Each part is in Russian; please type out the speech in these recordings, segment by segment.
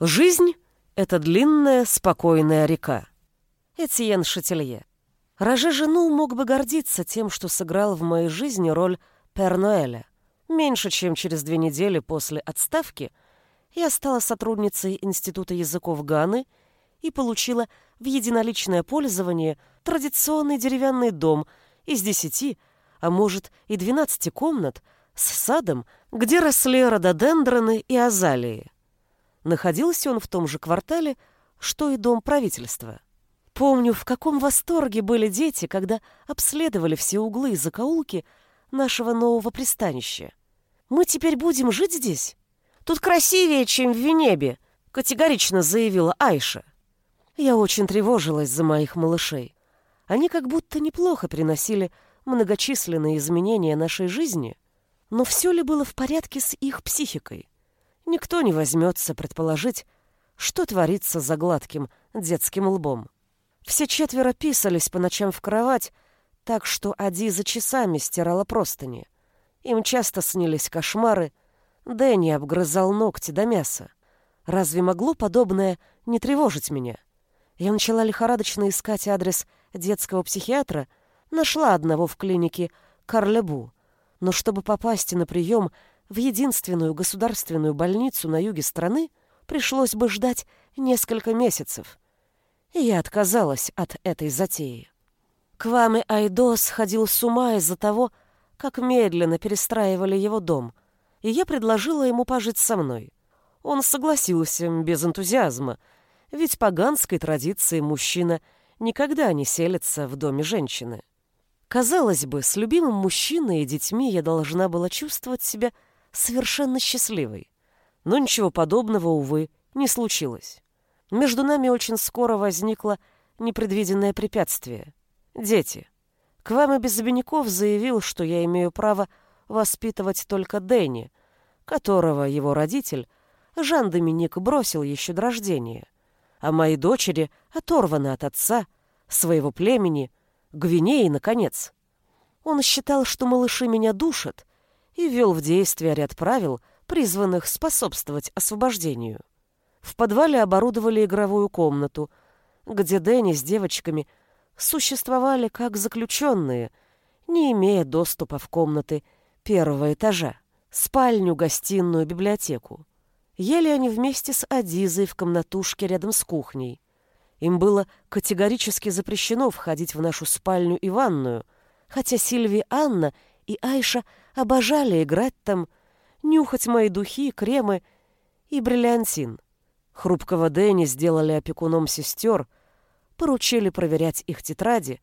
Жизнь — это длинная, спокойная река. Этьен Шателье. Роже Жену мог бы гордиться тем, что сыграл в моей жизни роль Пернуэля. Меньше чем через две недели после отставки я стала сотрудницей Института языков Ганы и получила в единоличное пользование традиционный деревянный дом из десяти, а может и двенадцати комнат с садом, где росли рододендроны и азалии. Находился он в том же квартале, что и дом правительства. Помню, в каком восторге были дети, когда обследовали все углы и закоулки нашего нового пристанища. «Мы теперь будем жить здесь? Тут красивее, чем в Венебе», — категорично заявила Айша. Я очень тревожилась за моих малышей. Они как будто неплохо приносили многочисленные изменения нашей жизни, но все ли было в порядке с их психикой? Никто не возьмется предположить, что творится за гладким детским лбом. Все четверо писались по ночам в кровать, так что Ади за часами стирала простыни. Им часто снились кошмары. Дэнни обгрызал ногти до мяса. Разве могло подобное не тревожить меня? Я начала лихорадочно искать адрес детского психиатра, нашла одного в клинике Карлебу. Но чтобы попасть на прием в единственную государственную больницу на юге страны, пришлось бы ждать несколько месяцев и я отказалась от этой затеи. Кваме Айдо сходил с ума из-за того, как медленно перестраивали его дом, и я предложила ему пожить со мной. Он согласился без энтузиазма, ведь по ганской традиции мужчина никогда не селится в доме женщины. Казалось бы, с любимым мужчиной и детьми я должна была чувствовать себя совершенно счастливой. Но ничего подобного, увы, не случилось. Между нами очень скоро возникло непредвиденное препятствие. Дети. Кваме без обиняков заявил, что я имею право воспитывать только Дэнни, которого его родитель, Жан-Доминик, бросил еще до рождения, а мои дочери оторваны от отца, своего племени, Гвинеи, наконец. Он считал, что малыши меня душат, и ввел в действие ряд правил, призванных способствовать освобождению. В подвале оборудовали игровую комнату, где Дэнни с девочками существовали как заключенные, не имея доступа в комнаты первого этажа, спальню, гостиную, библиотеку. Ели они вместе с Адизой в комнатушке рядом с кухней. Им было категорически запрещено входить в нашу спальню и ванную, хотя Сильви Анна и Айша обожали играть там, нюхать мои духи, кремы и бриллиантин. Хрупкого Дэнни сделали опекуном сестер, поручили проверять их тетради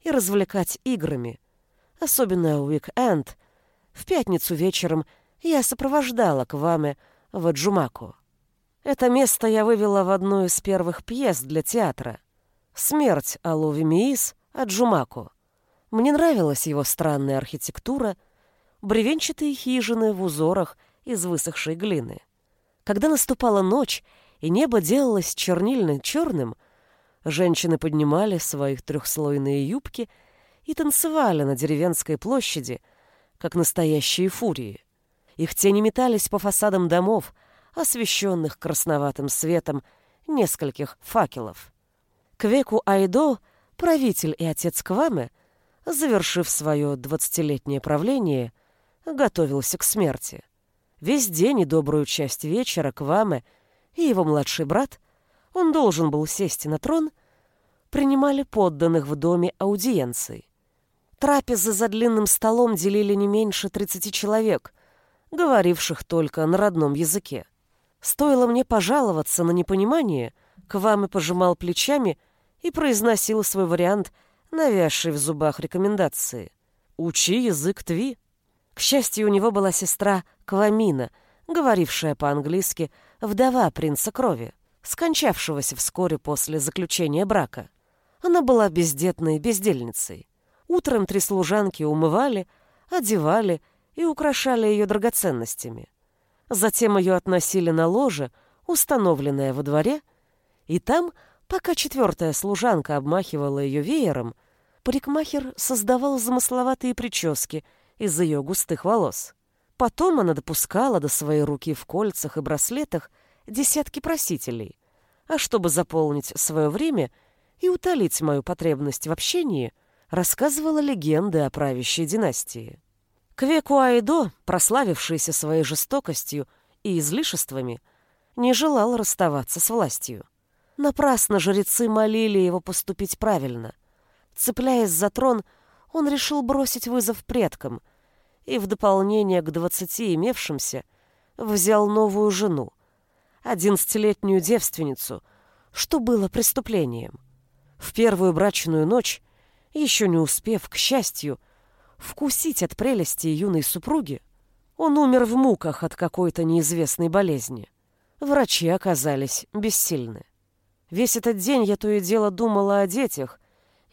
и развлекать играми. Особенно уик-энд. В пятницу вечером я сопровождала к ваме в Джумаку. Это место я вывела в одну из первых пьес для театра. «Смерть Алови Миис» Аджумаку. Мне нравилась его странная архитектура, бревенчатые хижины в узорах из высохшей глины. Когда наступала ночь, и небо делалось чернильно-черным, женщины поднимали свои трехслойные юбки и танцевали на деревенской площади, как настоящие фурии. Их тени метались по фасадам домов, освещенных красноватым светом нескольких факелов. К веку Айдо правитель и отец Кваме, завершив свое двадцатилетнее правление, готовился к смерти. Весь день и добрую часть вечера Кваме — и его младший брат, он должен был сесть на трон, принимали подданных в доме аудиенции. Трапезы за длинным столом делили не меньше 30 человек, говоривших только на родном языке. Стоило мне пожаловаться на непонимание, к вам и пожимал плечами и произносил свой вариант, навязший в зубах рекомендации. «Учи язык Тви». К счастью, у него была сестра Квамина, говорившая по-английски вдова принца крови, скончавшегося вскоре после заключения брака. Она была бездетной бездельницей. Утром три служанки умывали, одевали и украшали ее драгоценностями. Затем ее относили на ложе, установленное во дворе, и там, пока четвертая служанка обмахивала ее веером, парикмахер создавал замысловатые прически из ее густых волос. Потом она допускала до своей руки в кольцах и браслетах десятки просителей, а чтобы заполнить свое время и утолить мою потребность в общении, рассказывала легенды о правящей династии. Квеку Айдо, прославившийся своей жестокостью и излишествами, не желал расставаться с властью. Напрасно жрецы молили его поступить правильно. Цепляясь за трон, он решил бросить вызов предкам и в дополнение к двадцати имевшимся взял новую жену, одиннадцатилетнюю девственницу, что было преступлением. В первую брачную ночь, еще не успев, к счастью, вкусить от прелести юной супруги, он умер в муках от какой-то неизвестной болезни. Врачи оказались бессильны. Весь этот день я то и дело думала о детях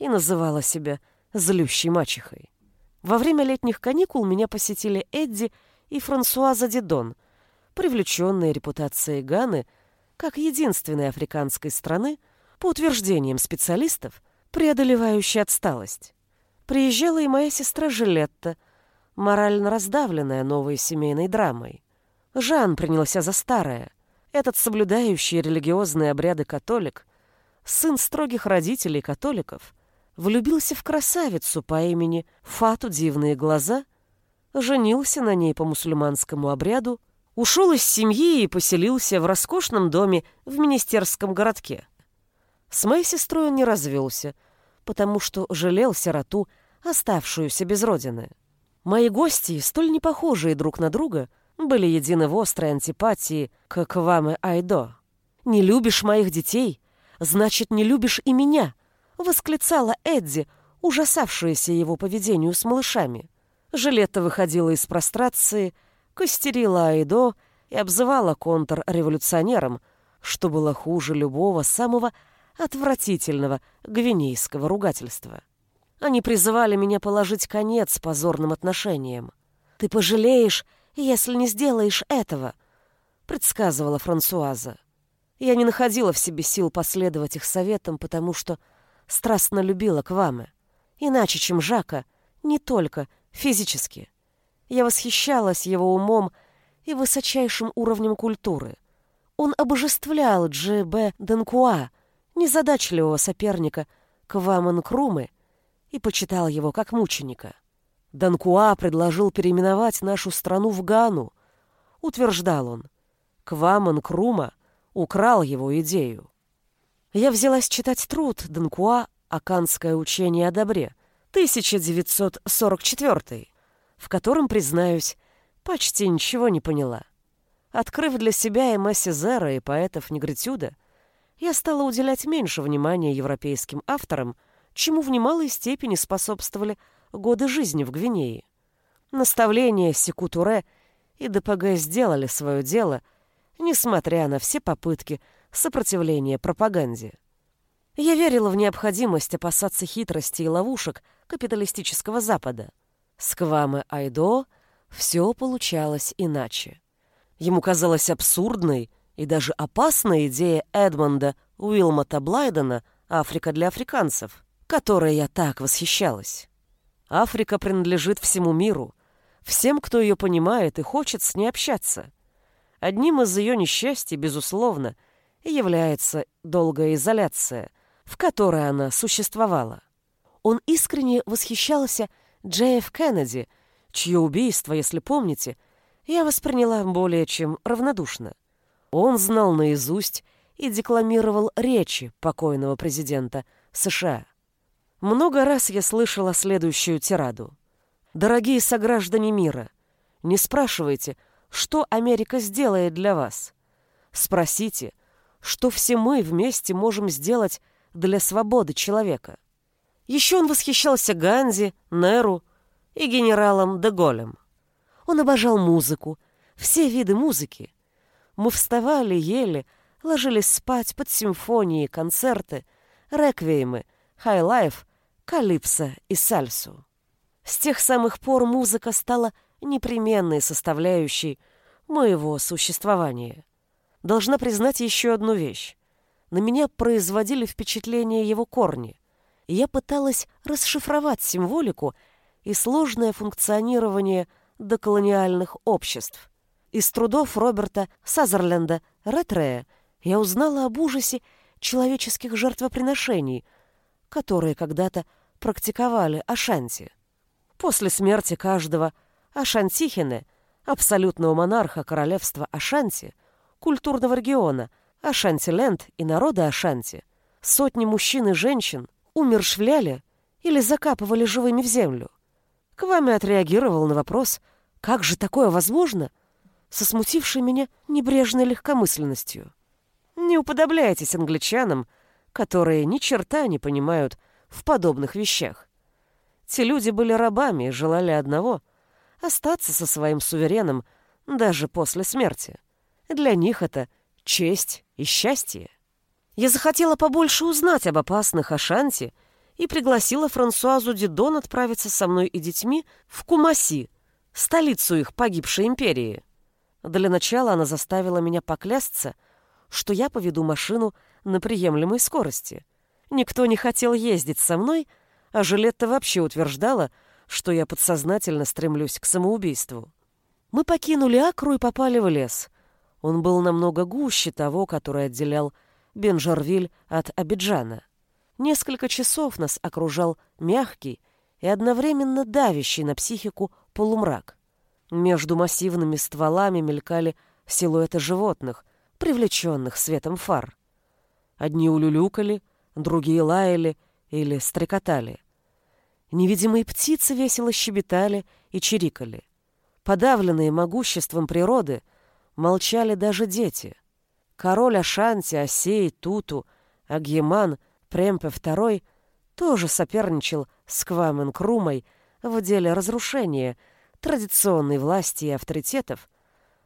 и называла себя злющей мачехой. Во время летних каникул меня посетили Эдди и Франсуаза Дидон, привлеченные репутацией Ганы как единственной африканской страны, по утверждениям специалистов, преодолевающей отсталость. Приезжала и моя сестра Жилетта, морально раздавленная новой семейной драмой. Жан принялся за старое. Этот соблюдающий религиозные обряды католик, сын строгих родителей католиков, влюбился в красавицу по имени Фату Дивные Глаза, женился на ней по мусульманскому обряду, ушел из семьи и поселился в роскошном доме в министерском городке. С моей сестрой он не развелся, потому что жалел сироту, оставшуюся без родины. Мои гости, столь непохожие друг на друга, были едины в острой антипатии к Кваме Айдо. «Не любишь моих детей, значит, не любишь и меня», — восклицала Эдди, ужасавшаяся его поведению с малышами. Жилетта выходила из прострации, костерила Айдо и обзывала контрреволюционером, что было хуже любого самого отвратительного гвинейского ругательства. Они призывали меня положить конец позорным отношениям. «Ты пожалеешь, если не сделаешь этого», — предсказывала Франсуаза. Я не находила в себе сил последовать их советам, потому что страстно любила Кваме. Иначе, чем Жака, не только физически. Я восхищалась его умом и высочайшим уровнем культуры. Он обожествлял Джи Б. Денкуа, незадачливого соперника Кваман Крумы, и почитал его как мученика. Данкуа предложил переименовать нашу страну в Гану, утверждал он. Кваман Крума украл его идею. Я взялась читать труд Данкуа «Аканское учение о добре», 1944 в котором, признаюсь, почти ничего не поняла. Открыв для себя Эма Сезера и поэтов Негритюда, я стала уделять меньше внимания европейским авторам, чему в немалой степени способствовали годы жизни в Гвинее. Наставления Секутуре и ДПГ сделали свое дело, несмотря на все попытки сопротивления пропаганде. Я верила в необходимость опасаться хитрости и ловушек капиталистического Запада. С Кваме Айдо все получалось иначе. Ему казалась абсурдной и даже опасная идея Эдмонда Уилмота Блайдена «Африка для африканцев», которой я так восхищалась. Африка принадлежит всему миру, всем, кто ее понимает и хочет с ней общаться. Одним из ее несчастий, безусловно, является долгая изоляция, в которой она существовала. Он искренне восхищался Джей Кеннеди, чье убийство, если помните, я восприняла более чем равнодушно. Он знал наизусть и декламировал речи покойного президента США. Много раз я слышала следующую тираду. «Дорогие сограждане мира, не спрашивайте, что Америка сделает для вас. Спросите, что все мы вместе можем сделать для свободы человека». Еще он восхищался Ганди, Неру и генералом Деголем. Он обожал музыку, все виды музыки. Мы вставали, ели, ложились спать под симфонии, концерты, реквиемы, хай-лайф, калипсо и сальсу. С тех самых пор музыка стала непременной составляющей моего существования. Должна признать еще одну вещь. На меня производили впечатление его корни. Я пыталась расшифровать символику и сложное функционирование доколониальных обществ. Из трудов Роберта Сазерленда Ретрея я узнала об ужасе человеческих жертвоприношений, которые когда-то практиковали Ашанти. После смерти каждого Ашантихине, абсолютного монарха королевства Ашанти, культурного региона, Ашанти-Ленд и народа Ашанти, сотни мужчин и женщин умершвляли или закапывали живыми в землю. Квами отреагировал на вопрос, как же такое возможно, со смутившей меня небрежной легкомысленностью. Не уподобляйтесь англичанам, которые ни черта не понимают в подобных вещах. Те люди были рабами и желали одного — остаться со своим сувереном даже после смерти. Для них это честь и счастье. Я захотела побольше узнать об опасных Ашанти и пригласила Франсуазу Дидон отправиться со мной и детьми в Кумаси, столицу их погибшей империи. Для начала она заставила меня поклясться, что я поведу машину на приемлемой скорости. Никто не хотел ездить со мной, а Жилетта вообще утверждала, что я подсознательно стремлюсь к самоубийству. Мы покинули Акру и попали в лес. Он был намного гуще того, который отделял Бенжарвиль от Абиджана. Несколько часов нас окружал мягкий и одновременно давящий на психику полумрак. Между массивными стволами мелькали силуэты животных, привлеченных светом фар. Одни улюлюкали, другие лаяли или стрекотали. Невидимые птицы весело щебетали и чирикали. Подавленные могуществом природы, молчали даже дети. Король Ашанти, Осей, Туту, Агьеман, Премпе II тоже соперничал с Квамен Крумой в деле разрушения традиционной власти и авторитетов,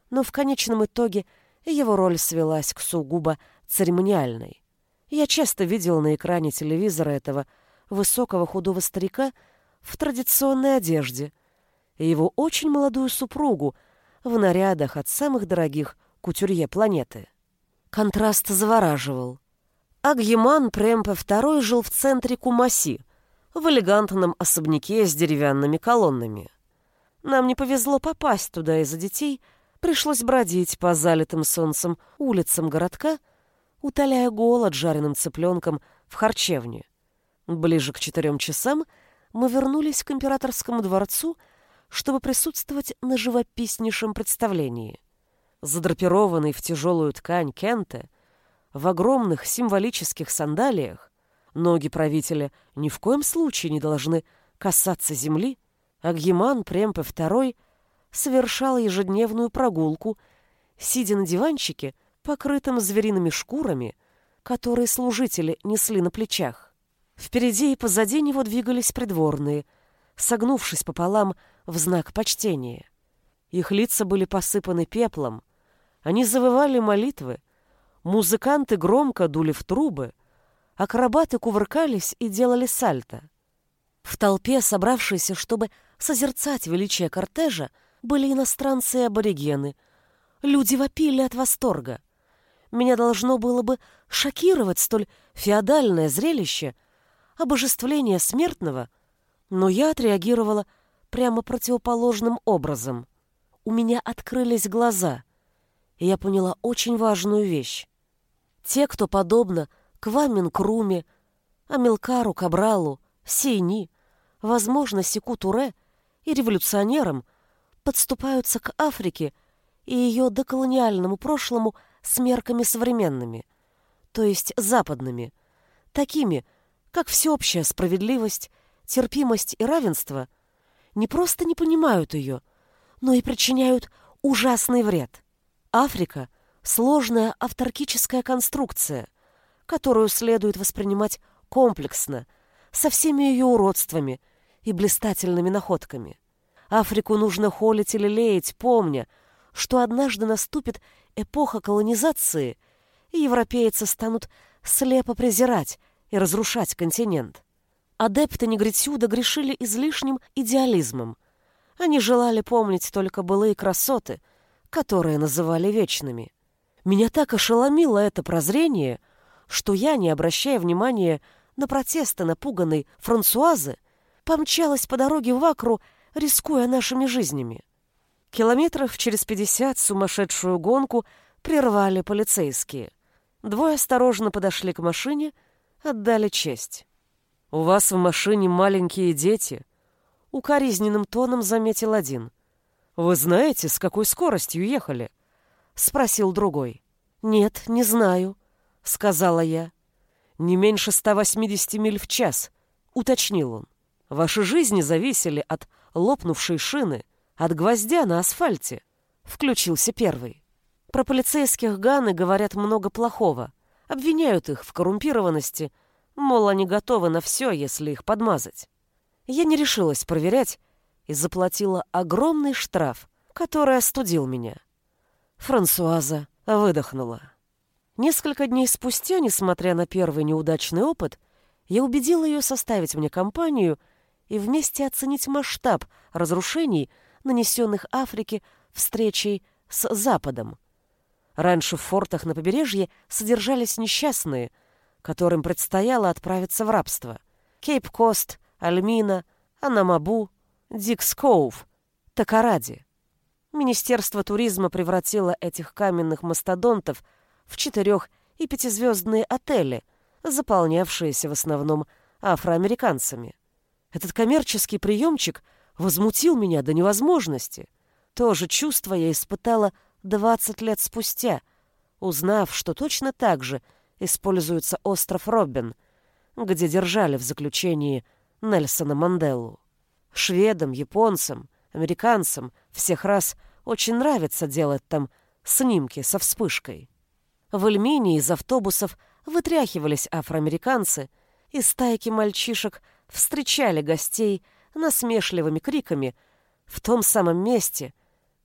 но в конечном итоге его роль свелась к сугубо церемониальной. Я часто видел на экране телевизора этого высокого худого старика в традиционной одежде и его очень молодую супругу в нарядах от самых дорогих кутюрье планеты. Контраст завораживал. Агьеман Премпе II жил в центре Кумаси, в элегантном особняке с деревянными колоннами. Нам не повезло попасть туда из-за детей, пришлось бродить по залитым солнцем улицам городка, утоляя голод жареным цыпленком в харчевне. Ближе к четырем часам мы вернулись к императорскому дворцу, чтобы присутствовать на живописнейшем представлении. Задрапированный в тяжелую ткань Кенте, в огромных символических сандалиях, ноги правителя ни в коем случае не должны касаться земли, Агьеман Премпе II совершал ежедневную прогулку, сидя на диванчике, покрытым звериными шкурами, которые служители несли на плечах. Впереди и позади него двигались придворные, согнувшись пополам в знак почтения. Их лица были посыпаны пеплом, они завывали молитвы, музыканты громко дули в трубы, акробаты кувыркались и делали сальто. В толпе, собравшейся, чтобы созерцать величие кортежа, были иностранцы и аборигены. Люди вопили от восторга. Меня должно было бы шокировать столь феодальное зрелище, обожествление смертного, но я отреагировала прямо противоположным образом. У меня открылись глаза, и я поняла очень важную вещь. Те, кто подобно Квамин Круме, Амилкару Кабралу, Сейни, возможно, Секу Туре и революционерам, подступаются к Африке и ее доколониальному прошлому – с мерками современными, то есть западными, такими, как всеобщая справедливость, терпимость и равенство, не просто не понимают ее, но и причиняют ужасный вред. Африка – сложная авторкическая конструкция, которую следует воспринимать комплексно, со всеми ее уродствами и блистательными находками. Африку нужно холить или леять, помня, что однажды наступит эпоха колонизации, и европейцы станут слепо презирать и разрушать континент. Адепты негритюда грешили излишним идеализмом. Они желали помнить только былые красоты, которые называли вечными. Меня так ошеломило это прозрение, что я, не обращая внимания на протесты напуганной Франсуазы, помчалась по дороге в Акру, рискуя нашими жизнями. Километров через пятьдесят сумасшедшую гонку прервали полицейские. Двое осторожно подошли к машине, отдали честь. «У вас в машине маленькие дети», — укоризненным тоном заметил один. «Вы знаете, с какой скоростью ехали?» — спросил другой. «Нет, не знаю», — сказала я. «Не меньше 180 миль в час», — уточнил он. «Ваши жизни зависели от лопнувшей шины, от гвоздя на асфальте», — включился первый. Про полицейских Ганы говорят много плохого, обвиняют их в коррумпированности, мол, они готовы на все, если их подмазать. Я не решилась проверять и заплатила огромный штраф, который остудил меня. Франсуаза выдохнула. Несколько дней спустя, несмотря на первый неудачный опыт, я убедила ее составить мне компанию и вместе оценить масштаб разрушений, нанесенных Африке встречей с Западом. Раньше в фортах на побережье содержались несчастные, которым предстояло отправиться в рабство. Кейп-Кост, Альмина, Анамабу, Дикскоув, Такаради. Министерство туризма превратило этих каменных мастодонтов в четырех- и пятизвездные отели, заполнявшиеся в основном афроамериканцами. Этот коммерческий приемчик возмутил меня до невозможности. То же чувство я испытала 20 лет спустя, узнав, что точно так же используется остров Роббин, где держали в заключении Нельсона Манделу. Шведам, японцам, американцам всех раз очень нравится делать там снимки со вспышкой. В Эльмине из автобусов вытряхивались афроамериканцы, и стайки мальчишек встречали гостей насмешливыми криками в том самом месте,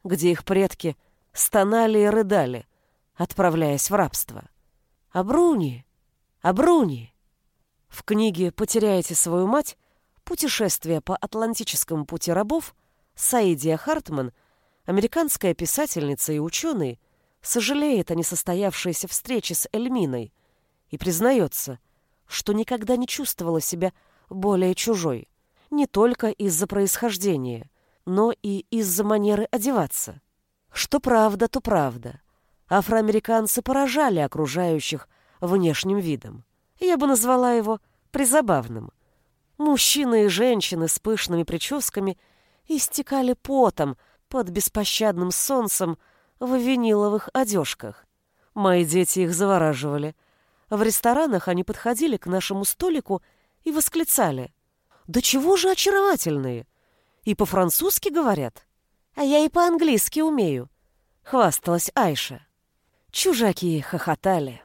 где их предки стонали и рыдали, отправляясь в рабство. «Абруни! Абруни!» В книге «Потеряете свою мать» «Путешествие по Атлантическому пути рабов» Саидия Хартман, американская писательница и ученый, сожалеет о несостоявшейся встрече с Эльминой и признается, что никогда не чувствовала себя более чужой, не только из-за происхождения, но и из-за манеры одеваться. Что правда, то правда. Афроамериканцы поражали окружающих внешним видом. Я бы назвала его призабавным. Мужчины и женщины с пышными прическами истекали потом под беспощадным солнцем в виниловых одежках. Мои дети их завораживали. В ресторанах они подходили к нашему столику и восклицали. «Да чего же очаровательные! И по-французски говорят!» А я и по-английски умею, хвасталась Айша. Чужаки хохотали.